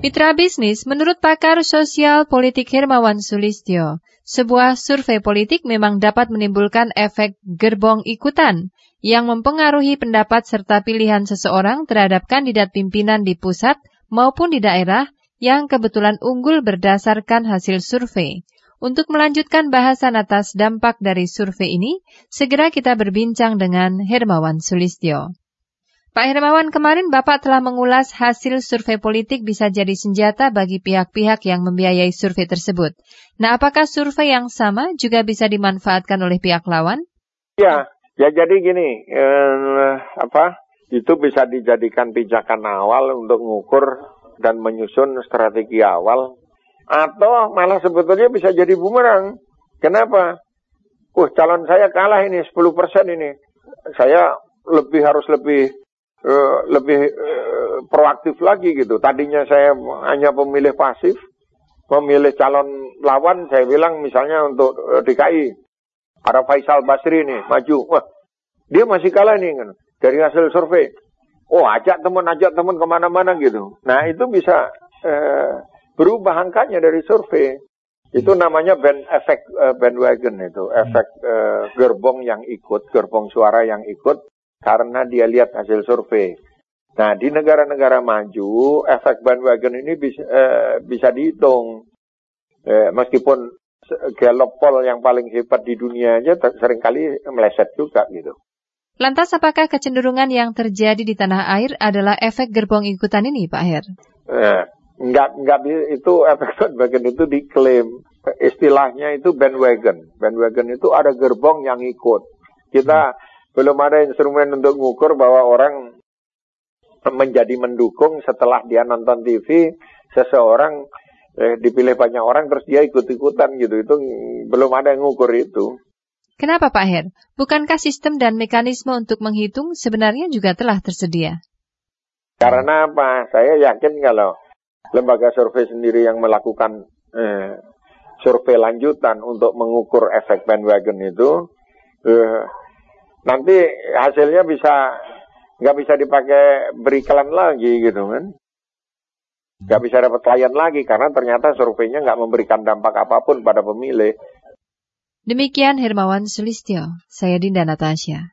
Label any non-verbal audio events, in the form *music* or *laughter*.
Mitra bisnis, menurut pakar sosial politik Hermawan Sulistyo, sebuah survei politik memang dapat menimbulkan efek gerbong ikutan yang mempengaruhi pendapat serta pilihan seseorang terhadap kandidat pimpinan di pusat maupun di daerah yang kebetulan unggul berdasarkan hasil survei. Untuk melanjutkan bahasan atas dampak dari survei ini, segera kita berbincang dengan Hermawan Sulistyo. Pak Hermawan, kemarin Bapak telah mengulas hasil survei politik bisa jadi senjata bagi pihak-pihak yang membiayai survei tersebut. Nah, apakah survei yang sama juga bisa dimanfaatkan oleh pihak lawan? Ya, ya jadi gini, eh, apa? Itu bisa dijadikan pijakan awal untuk mengukur dan menyusun strategi awal, atau malah sebetulnya bisa jadi bumerang. Kenapa? Uh, calon saya kalah ini 10% ini. Saya lebih harus lebih uh, lebih uh, proaktif lagi gitu. Tadinya saya hanya pemilih pasif, memilih calon lawan, saya bilang misalnya untuk uh, DKI, ada Faisal Basri ini maju, wah dia masih kalah nih kan dari hasil survei. Oh ajak teman, ajak teman ke mana-mana gitu. Nah itu bisa uh, berubah angkanya dari survei. Itu namanya band efek uh, bandwagon itu, efek uh, gerbong yang ikut, gerbong suara yang ikut karena dia lihat hasil survei. Nah, di negara-negara maju, efek bandwagon ini bisa, eh, bisa dihitung. Eh, meskipun Gallup poll yang paling hebat di dunia aja sering kali meleset juga gitu. Lantas apakah kecenderungan yang terjadi di tanah air adalah efek gerbong ikutan ini, Pak Her? Eh, enggak, enggak, itu efek *laughs* bandwagon itu diklaim. Istilahnya itu bandwagon. Bandwagon itu ada gerbong yang ikut. Kita belum ada instrumen untuk mengukur bahwa orang menjadi mendukung setelah dia nonton TV seseorang eh, dipilih banyak orang terus dia ikut-ikutan gitu. Itu belum ada yang mengukur itu. Kenapa Pak Her? Bukankah sistem dan mekanisme untuk menghitung sebenarnya juga telah tersedia? Karena apa? Saya yakin kalau lembaga survei sendiri yang melakukan eh, survei lanjutan untuk mengukur efek bandwagon itu, eh, nanti hasilnya bisa nggak bisa dipakai beriklan lagi gitu kan nggak bisa dapat klien lagi karena ternyata surveinya nggak memberikan dampak apa pun pada pemilih. Demikian Hermawan Sulistyo, saya Dinda Natasha.